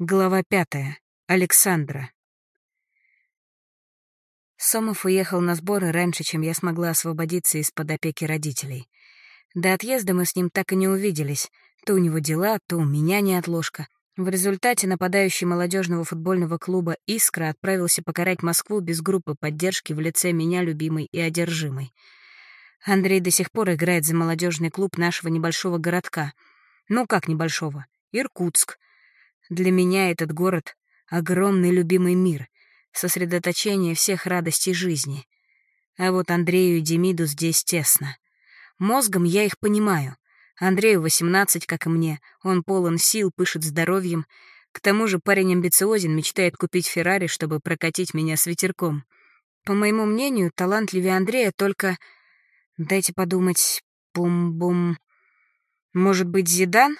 Глава пятая. Александра. Сомов уехал на сборы раньше, чем я смогла освободиться из-под опеки родителей. До отъезда мы с ним так и не увиделись. То у него дела, то у меня неотложка. В результате нападающий молодежного футбольного клуба «Искра» отправился покорять Москву без группы поддержки в лице меня, любимой и одержимой. Андрей до сих пор играет за молодежный клуб нашего небольшого городка. Ну как небольшого? Иркутск — для меня этот город — огромный любимый мир, сосредоточение всех радостей жизни. А вот Андрею и Демиду здесь тесно. Мозгом я их понимаю. Андрею 18, как и мне, он полон сил, пышет здоровьем. К тому же парень амбициозен, мечтает купить Феррари, чтобы прокатить меня с ветерком. По моему мнению, талантливее Андрея только... Дайте подумать... Бум-бум... Может быть, Зидан?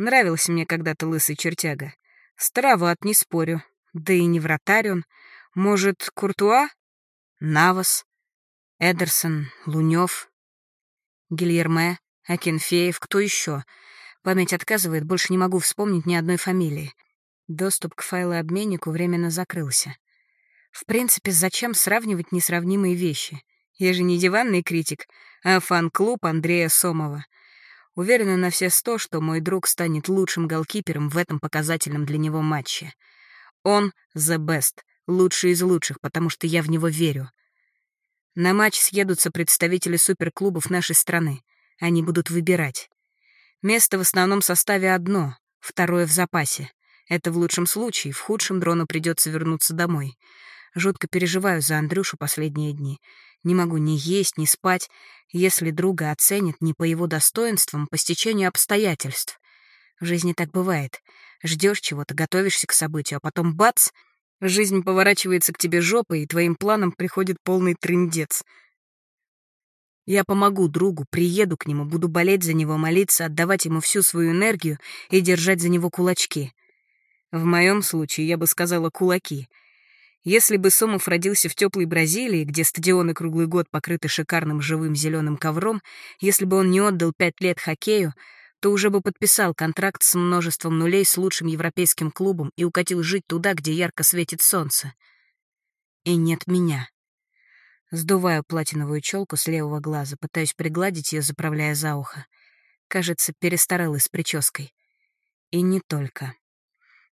Нравился мне когда-то лысый чертяга. Староват, не спорю. Да и не вратарь он. Может, Куртуа? Навас? Эдерсон? Лунёв? Гильерме? Акинфеев? Кто еще? Память отказывает, больше не могу вспомнить ни одной фамилии. Доступ к файлообменнику временно закрылся. В принципе, зачем сравнивать несравнимые вещи? Я же не диванный критик, а фан-клуб Андрея Сомова — Уверена на все сто, что мой друг станет лучшим голкипером в этом показательном для него матче. Он the best, лучший из лучших, потому что я в него верю. На матч съедутся представители суперклубов нашей страны. Они будут выбирать. Место в основном составе одно, второе в запасе. Это в лучшем случае, в худшем дрону придется вернуться домой. Жутко переживаю за Андрюшу последние дни. Не могу ни есть, ни спать, если друга оценят не по его достоинствам, по стечению обстоятельств. В жизни так бывает. Ждешь чего-то, готовишься к событию, а потом бац! Жизнь поворачивается к тебе жопой, и твоим планам приходит полный трындец. Я помогу другу, приеду к нему, буду болеть за него, молиться, отдавать ему всю свою энергию и держать за него кулачки. В моем случае я бы сказала кулаки — если бы Сомов родился в теплой Бразилии, где стадионы круглый год покрыты шикарным живым зеленым ковром, если бы он не отдал пять лет хоккею, то уже бы подписал контракт с множеством нулей с лучшим европейским клубом и укатил жить туда, где ярко светит солнце. И нет меня. Сдуваю платиновую челку с левого глаза, пытаюсь пригладить ее, заправляя за ухо. Кажется, перестаралась с прической. И не только.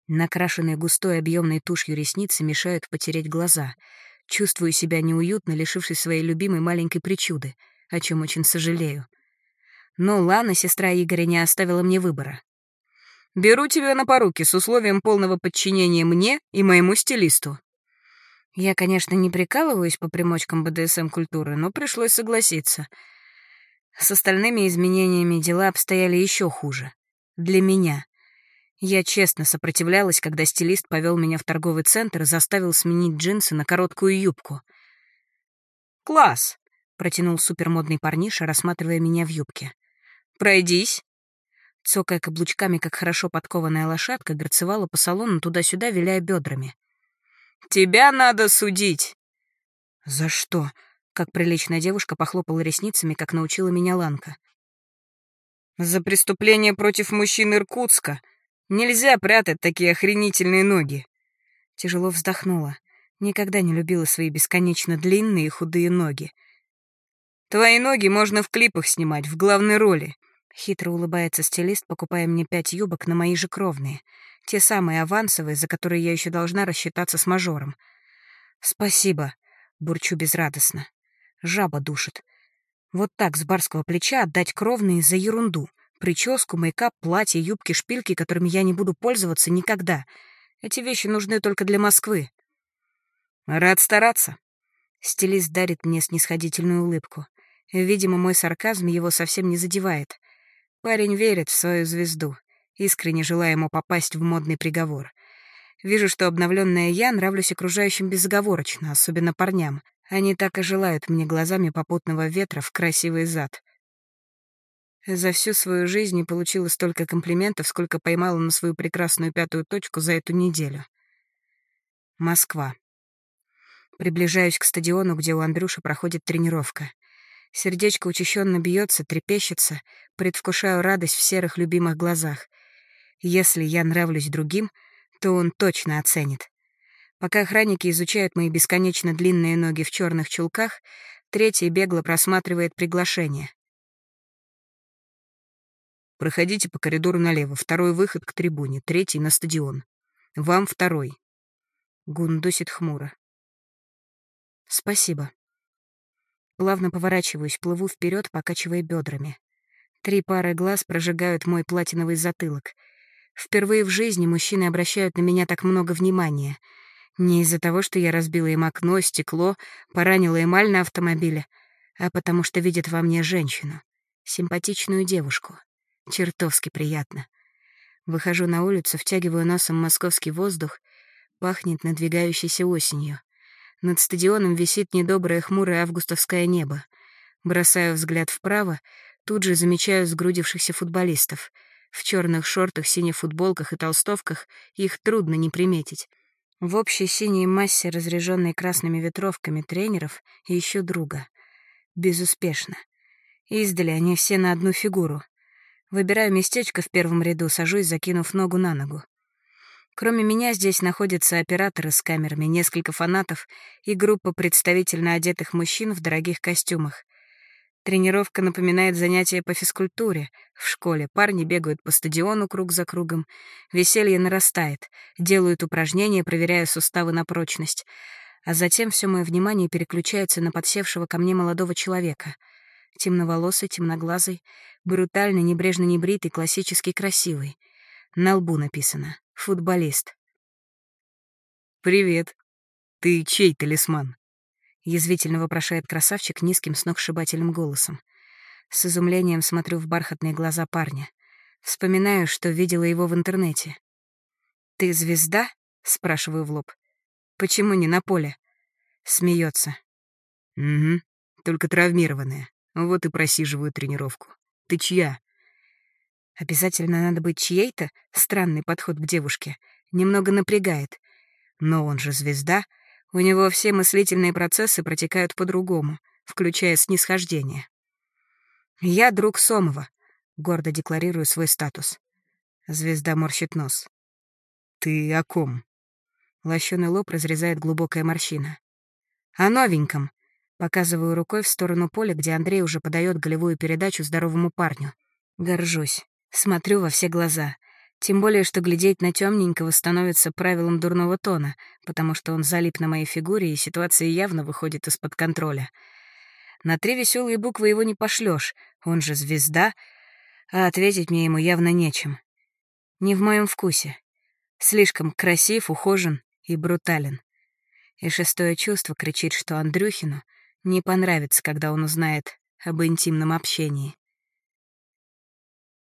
Накрашенные густой объемной тушью ресницы мешают потереть глаза. Чувствую себя неуютно, лишившись своей любимой маленькой причуды, о чем очень сожалею. Но Лана, сестра Игоря, не оставила мне выбора. «Беру тебя на поруки с условием полного подчинения мне и моему стилисту». Я, конечно, не прикалываюсь по примочкам БДСМ-культуры, но пришлось согласиться. С остальными изменениями дела обстояли еще хуже. Для меня. Я честно сопротивлялась, когда стилист повел меня в торговый центр и заставил сменить джинсы на короткую юбку. «Класс!» — протянул супермодный парниша, рассматривая меня в юбке. «Пройдись!» Цокая каблучками, как хорошо подкованная лошадка, грацевала по салону туда-сюда, виляя бедрами. «Тебя надо судить!» «За что?» — как приличная девушка похлопала ресницами, как научила меня Ланка. «За преступление против мужчин Иркутска!» Нельзя прятать такие охренительные ноги. Тяжело вздохнула. Никогда не любила свои бесконечно длинные и худые ноги. Твои ноги можно в клипах снимать, в главной роли. Хитро улыбается стилист, покупая мне пять юбок на мои же кровные. Те самые авансовые, за которые я еще должна рассчитаться с мажором. «Спасибо», — бурчу безрадостно. Жаба душит. Вот так с барского плеча отдать кровные за ерунду — Прическу, мейкап, платье, юбки, шпильки, которыми я не буду пользоваться никогда. Эти вещи нужны только для Москвы. Рад стараться. Стилист дарит мне снисходительную улыбку. Видимо, мой сарказм его совсем не задевает. Парень верит в свою звезду, искренне желая ему попасть в модный приговор. Вижу, что обновленная я нравлюсь окружающим безоговорочно, особенно парням. Они так и желают мне глазами попутного ветра в красивый зад. За всю свою жизнь не получила столько комплиментов, сколько поймала на свою прекрасную пятую точку за эту неделю. Москва. Приближаюсь к стадиону, где у Андрюши проходит тренировка. Сердечко учащенно бьется, трепещется, предвкушаю радость в серых любимых глазах. Если я нравлюсь другим, то он точно оценит. Пока охранники изучают мои бесконечно длинные ноги в черных чулках, третий бегло просматривает приглашение. Проходите по коридору налево, второй выход к трибуне, третий — на стадион. Вам второй. Гундосит хмуро. Спасибо. Плавно поворачиваюсь, плыву вперед, покачивая бедрами. Три пары глаз прожигают мой платиновый затылок. Впервые в жизни мужчины обращают на меня так много внимания. Не из-за того, что я разбила им окно, стекло, поранила эмаль на автомобиле, а потому что видят во мне женщину, симпатичную девушку. Чертовски приятно. Выхожу на улицу, втягиваю носом московский воздух, пахнет надвигающейся осенью. Над стадионом висит недоброе хмурое августовское небо. Бросаю взгляд вправо, тут же замечаю сгрудившихся футболистов. В черных шортах, синих футболках и толстовках их трудно не приметить. В общей синей массе, разряженной красными ветровками тренеров, ищу друга. Безуспешно. Издали они все на одну фигуру. Выбираю местечко в первом ряду, сажусь, закинув ногу на ногу. Кроме меня здесь находятся операторы с камерами, несколько фанатов и группа представительно одетых мужчин в дорогих костюмах. Тренировка напоминает занятия по физкультуре. В школе парни бегают по стадиону круг за кругом. Веселье нарастает. Делают упражнения, проверяя суставы на прочность. А затем все мое внимание переключается на подсевшего ко мне молодого человека. Темноволосый, темноглазый, брутально, небрежно небритый, классически красивый. На лбу написано Футболист. «Привет. Ты чей талисман?» — язвительно вопрошает красавчик низким сногсшибательным голосом. С изумлением смотрю в бархатные глаза парня. Вспоминаю, что видела его в интернете. «Ты звезда?» — спрашиваю в лоб. «Почему не на поле?» Смеется. «Угу, только травмированная. Вот и просиживаю тренировку. Ты чья?» Обязательно надо быть чьей-то? Странный подход к девушке. Немного напрягает. Но он же звезда. У него все мыслительные процессы протекают по-другому, включая снисхождение. «Я друг Сомова», — гордо декларирую свой статус. Звезда морщит нос. «Ты о ком?» Лощеный лоб разрезает глубокая морщина. «О новеньком», — показываю рукой в сторону поля, где Андрей уже подает голевую передачу здоровому парню. Горжусь. Смотрю во все глаза. Тем более, что глядеть на темненького становится правилом дурного тона, потому что он залип на моей фигуре, и ситуация явно выходит из-под контроля. На три веселые буквы его не пошлешь, он же звезда, а ответить мне ему явно нечем. Не в моем вкусе. Слишком красив, ухожен и брутален. И шестое чувство кричит, что Андрюхину не понравится, когда он узнает об интимном общении.